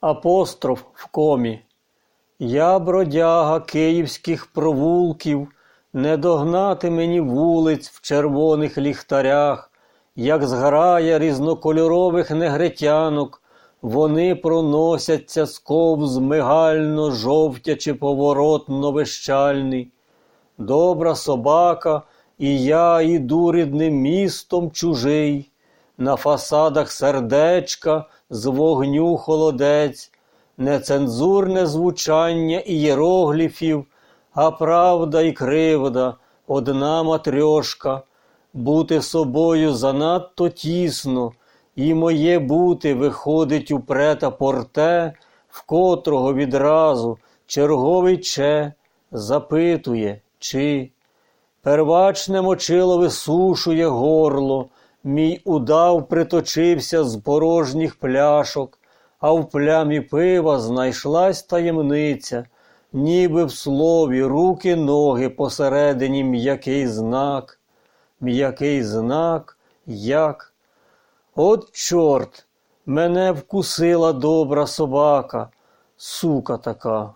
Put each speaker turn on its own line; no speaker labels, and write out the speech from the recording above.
Апостроф в комі. Я бродяга київських провулків, не догнати мені вулиць в червоних ліхтарях, як зграя різнокольорових негритянок, вони проносяться сковз мигально жовтячи поворотно вищальний. Добра собака, і я іду рідним містом чужий, на фасадах сердечка з вогню холодець, нецензурне звучання ієрогліфів, а правда і кривда, одна матрьошка, бути собою занадто тісно, і моє бути виходить у прета порте, в котрого відразу черговий че запитує, чи. Первачне мочило висушує горло, мій удав приточився з порожніх пляшок, а в плямі пива знайшлась таємниця, ніби в слові руки ноги посередині м'який знак, м'який знак, як. От чорт, мене вкусила добра собака, сука така.